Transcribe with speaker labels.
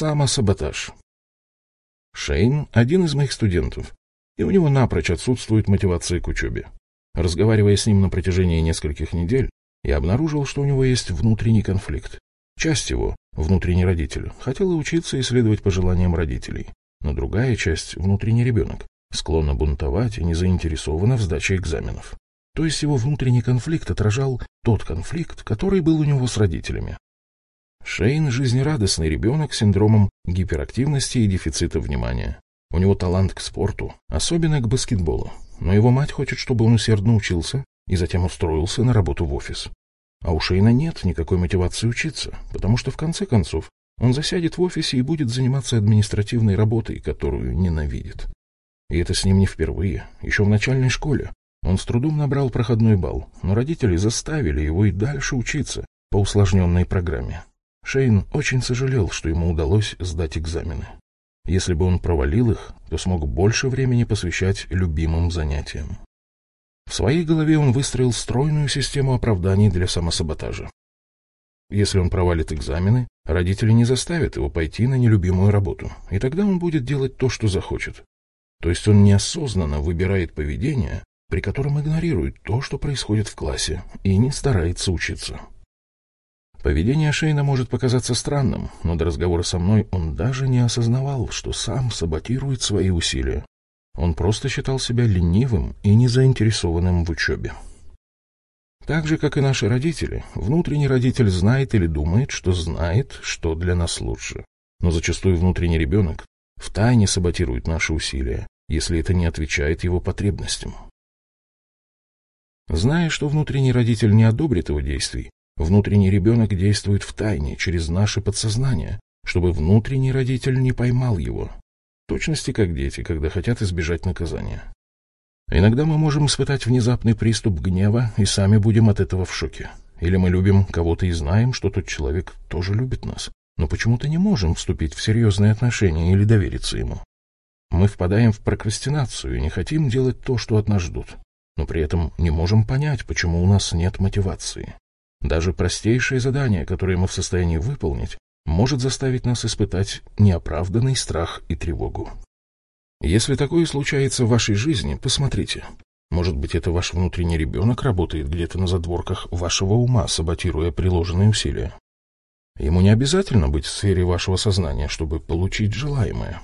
Speaker 1: Самосаботаж. Шейн – один из моих студентов, и у него напрочь отсутствует мотивация к учебе. Разговаривая с ним на протяжении нескольких недель, я обнаружил, что у него есть внутренний конфликт. Часть его, внутренний родитель, хотела учиться и следовать пожеланиям родителей, но другая часть, внутренний ребенок, склонна бунтовать и не заинтересована в сдаче экзаменов. То есть его внутренний конфликт отражал тот конфликт, который был у него с родителями. Шейн – жизнерадостный ребенок с синдромом гиперактивности и дефицита внимания. У него талант к спорту, особенно к баскетболу, но его мать хочет, чтобы он усердно учился и затем устроился на работу в офис. А у Шейна нет никакой мотивации учиться, потому что в конце концов он засядет в офисе и будет заниматься административной работой, которую ненавидит. И это с ним не впервые. Еще в начальной школе он с трудом набрал проходной балл, но родители заставили его и дальше учиться по усложненной программе. Шейн очень сожалел, что ему удалось сдать экзамены. Если бы он провалил их, то смог больше времени посвящать любимым занятиям. В своей голове он выстроил стройную систему оправданий для самосаботажа. Если он провалит экзамены, родители не заставят его пойти на нелюбимую работу, и тогда он будет делать то, что захочет. То есть он неосознанно выбирает поведение, при котором игнорирует то, что происходит в классе, и не старается учиться. Поведение Шейна может показаться странным, но до разговора со мной он даже не осознавал, что сам саботирует свои усилия. Он просто считал себя ленивым и незаинтересованным в учебе. Так же, как и наши родители, внутренний родитель знает или думает, что знает, что для нас лучше. Но зачастую внутренний ребенок втайне саботирует наши усилия, если это не отвечает его потребностям. Зная, что внутренний родитель не одобрит его действий, Внутренний ребенок действует в тайне, через наше подсознание, чтобы внутренний родитель не поймал его. В точности как дети, когда хотят избежать наказания. Иногда мы можем испытать внезапный приступ гнева и сами будем от этого в шоке. Или мы любим кого-то и знаем, что тот человек тоже любит нас, но почему-то не можем вступить в серьезные отношения или довериться ему. Мы впадаем в прокрастинацию и не хотим делать то, что от нас ждут, но при этом не можем понять, почему у нас нет мотивации. Даже простейшее задание, которое мы в состоянии выполнить, может заставить нас испытать неоправданный страх и тревогу. Если такое случается в вашей жизни, посмотрите. Может быть, это ваш внутренний ребенок работает где-то на задворках вашего ума, саботируя приложенные усилия. Ему не обязательно быть в сфере вашего сознания, чтобы получить желаемое.